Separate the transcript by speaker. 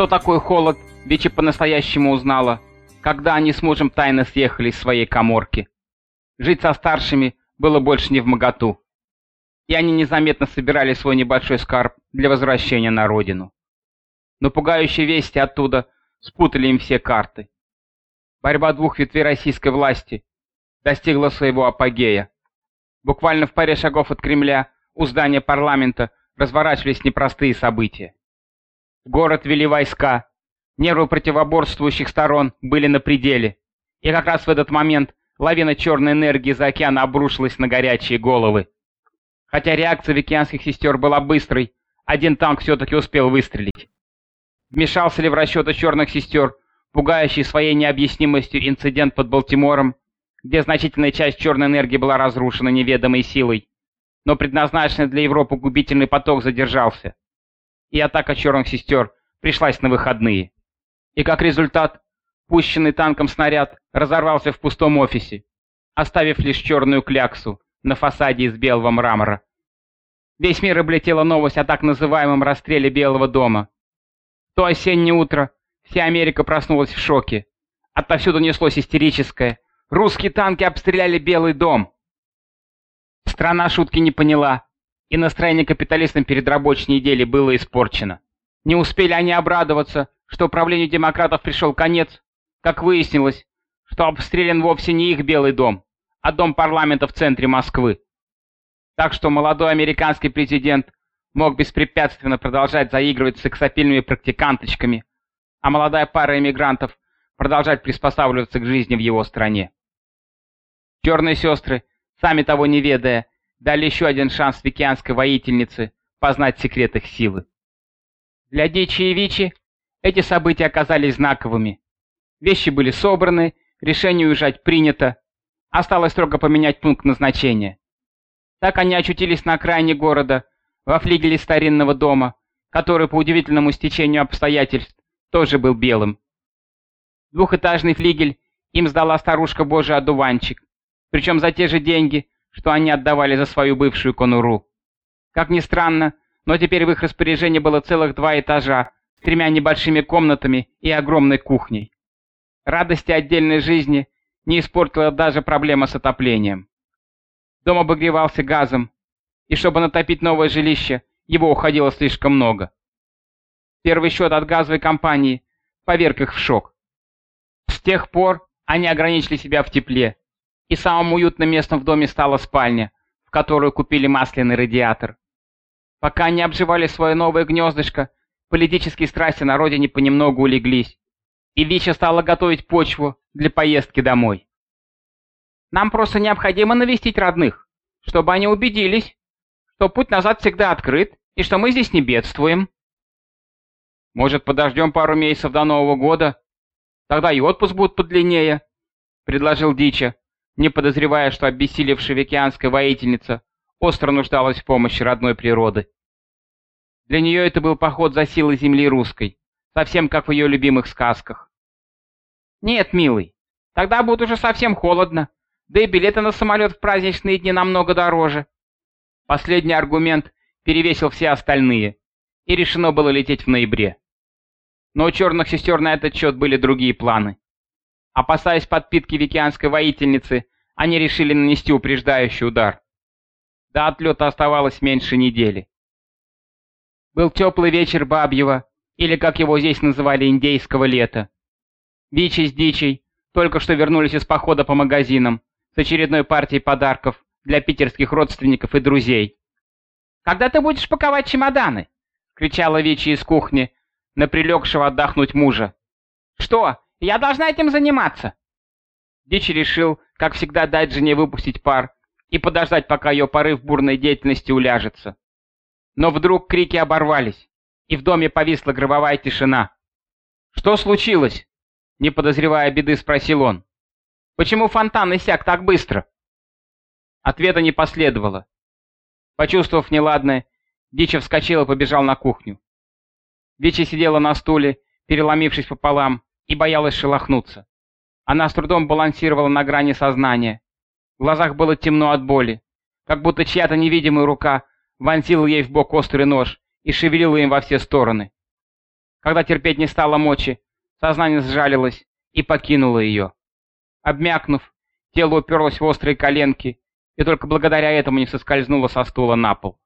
Speaker 1: Что такое холод, Бичи по-настоящему узнала, когда они с мужем тайно съехали из своей коморки. Жить со старшими было больше не в моготу. И они незаметно собирали свой небольшой скарб для возвращения на родину. Но пугающие вести оттуда спутали им все карты. Борьба двух ветвей российской власти достигла своего апогея. Буквально в паре шагов от Кремля у здания парламента разворачивались непростые события. Город вели войска, нервы противоборствующих сторон были на пределе, и как раз в этот момент лавина черной энергии за океана обрушилась на горячие головы. Хотя реакция викианских сестер была быстрой, один танк все-таки успел выстрелить. Вмешался ли в расчеты черных сестер, пугающий своей необъяснимостью инцидент под Балтимором, где значительная часть черной энергии была разрушена неведомой силой, но предназначенный для Европы губительный поток задержался, и атака черных сестер пришлась на выходные. И как результат, пущенный танком снаряд разорвался в пустом офисе, оставив лишь черную кляксу на фасаде из белого мрамора. Весь мир облетела новость о так называемом расстреле Белого дома. В то осеннее утро вся Америка проснулась в шоке. Отовсюду неслось истерическое. Русские танки обстреляли Белый дом. Страна шутки не поняла, и настроение капиталистам перед рабочей неделей было испорчено. Не успели они обрадоваться, что управлению демократов пришел конец, как выяснилось, что обстрелян вовсе не их Белый дом, а дом парламента в центре Москвы. Так что молодой американский президент мог беспрепятственно продолжать заигрывать с сексапильными практиканточками, а молодая пара эмигрантов продолжать приспосабливаться к жизни в его стране. Черные сестры, сами того не ведая, дали еще один шанс викианской воительнице познать секрет их силы. Для Дичи и Вичи эти события оказались знаковыми. Вещи были собраны, решение уезжать принято, осталось строго поменять пункт назначения. Так они очутились на окраине города, во флигеле старинного дома, который по удивительному стечению обстоятельств тоже был белым. Двухэтажный флигель им сдала старушка Божий одуванчик, причем за те же деньги, что они отдавали за свою бывшую конуру. Как ни странно, но теперь в их распоряжении было целых два этажа с тремя небольшими комнатами и огромной кухней. Радости отдельной жизни не испортила даже проблема с отоплением. Дом обогревался газом, и чтобы натопить новое жилище, его уходило слишком много. Первый счет от газовой компании поверг их в шок. С тех пор они ограничили себя в тепле, и самым уютным местом в доме стала спальня, в которую купили масляный радиатор. Пока они обживали свое новое гнездышко, политические страсти на родине понемногу улеглись, и Вича стала готовить почву для поездки домой. Нам просто необходимо навестить родных, чтобы они убедились, что путь назад всегда открыт и что мы здесь не бедствуем. Может, подождем пару месяцев до Нового года? Тогда и отпуск будет подлиннее, — предложил Дича, не подозревая, что обессилевшая викианская воительница остро нуждалась в помощи родной природы. Для нее это был поход за силой земли русской, совсем как в ее любимых сказках. «Нет, милый, тогда будет уже совсем холодно», да и билеты на самолет в праздничные дни намного дороже. Последний аргумент перевесил все остальные, и решено было лететь в ноябре. Но у черных сестер на этот счет были другие планы. Опасаясь подпитки викианской воительницы, они решили нанести упреждающий удар. До отлета оставалось меньше недели. Был теплый вечер Бабьего, или как его здесь называли, индейского лета. Вичи с Дичей только что вернулись из похода по магазинам, с очередной партией подарков для питерских родственников и друзей. «Когда ты будешь паковать чемоданы?» — кричала Вичи из кухни, на прилегшего отдохнуть мужа. «Что, я должна этим заниматься?» Дичи решил, как всегда, дать жене выпустить пар и подождать, пока ее порыв бурной деятельности уляжется. Но вдруг крики оборвались, и в доме повисла гробовая тишина. «Что случилось?» — не подозревая беды, спросил он. Почему фонтан иссяк так быстро?» Ответа не последовало. Почувствовав неладное, Дича вскочил и побежал на кухню. Дича сидела на стуле, переломившись пополам, и боялась шелохнуться. Она с трудом балансировала на грани сознания. В глазах было темно от боли, как будто чья-то невидимая рука вонзила ей в бок острый нож и шевелила им во все стороны. Когда терпеть не стало мочи, сознание сжалилось и покинуло ее. Обмякнув, тело уперлось в острые коленки и только благодаря этому не соскользнуло со стула на пол.